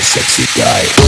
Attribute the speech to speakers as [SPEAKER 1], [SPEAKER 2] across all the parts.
[SPEAKER 1] sexy guy.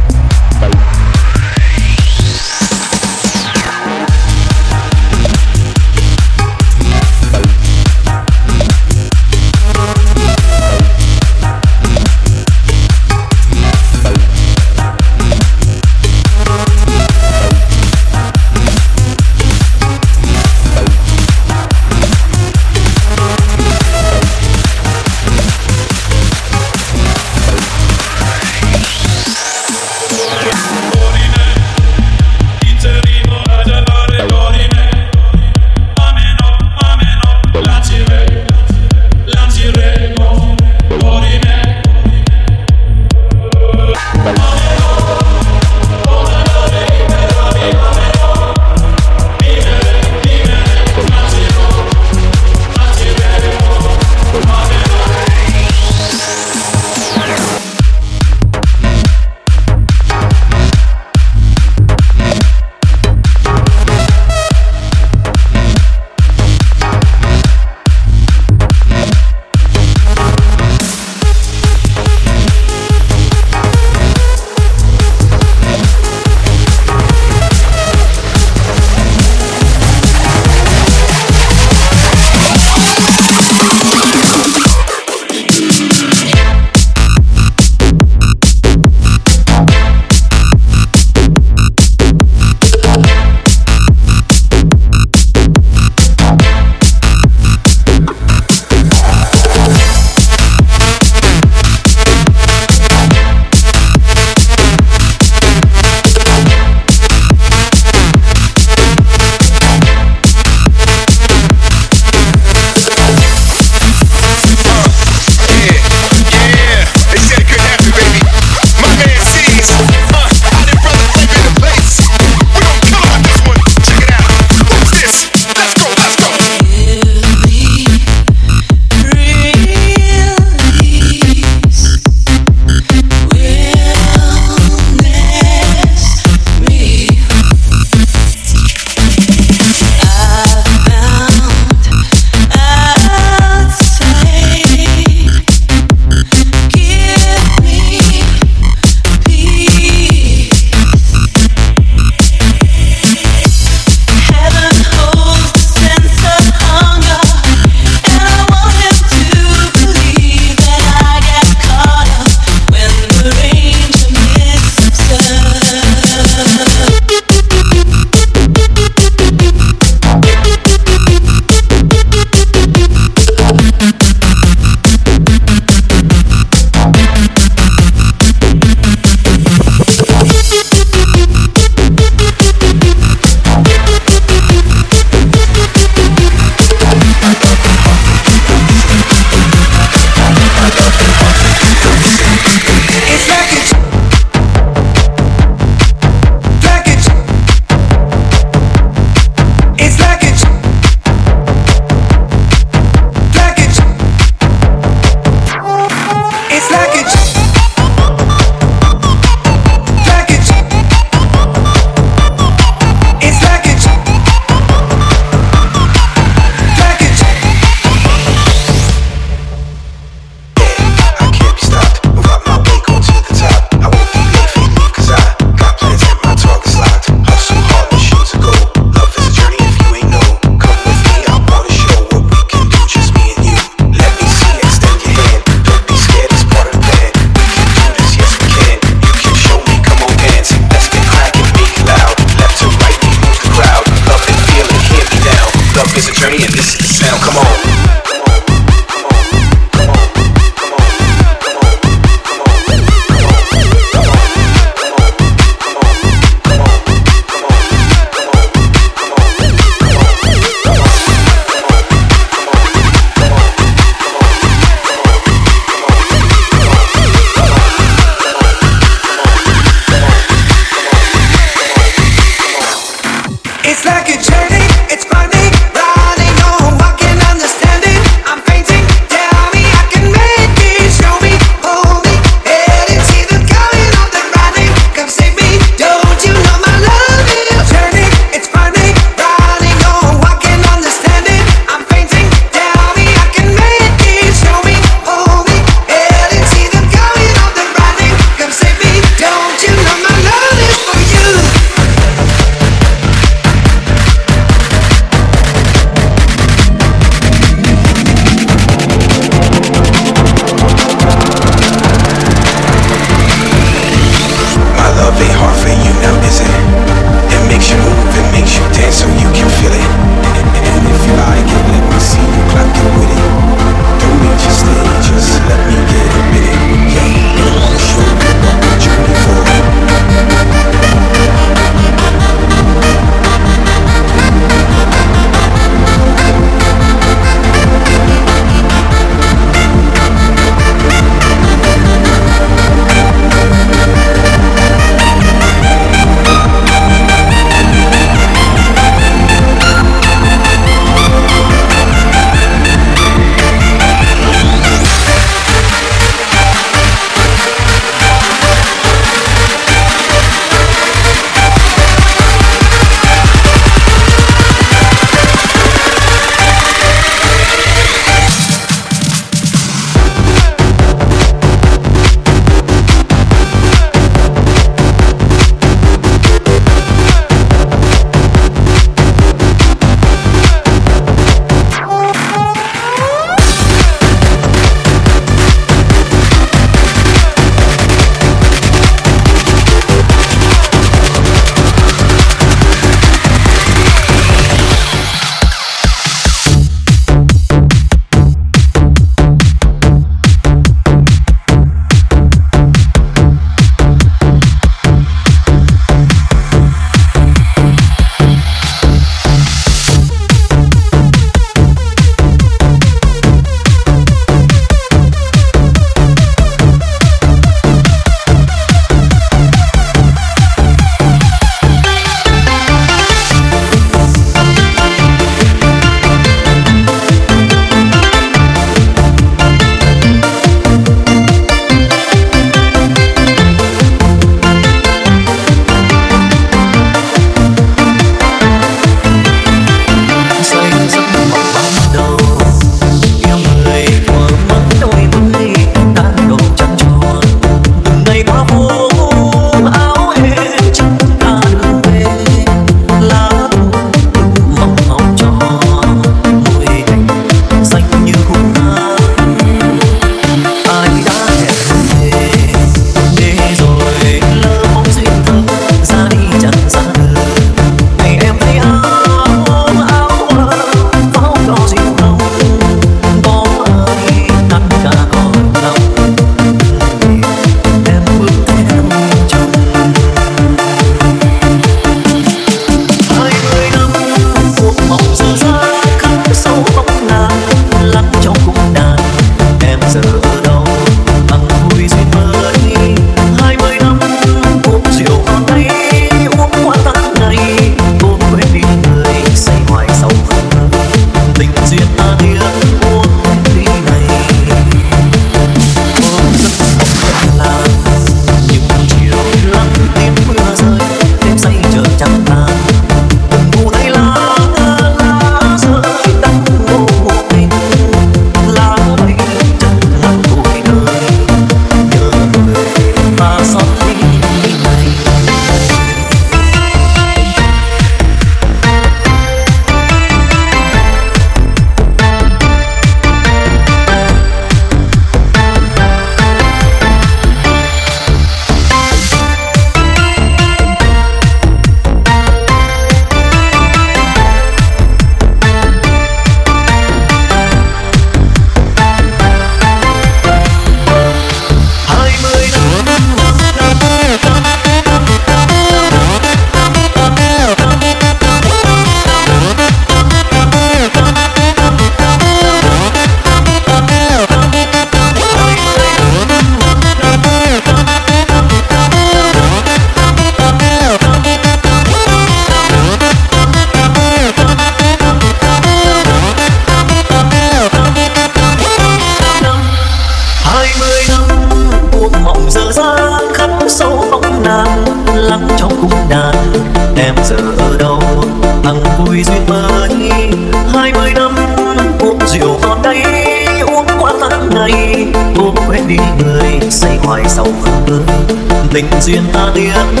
[SPEAKER 2] Fernsehen, Radio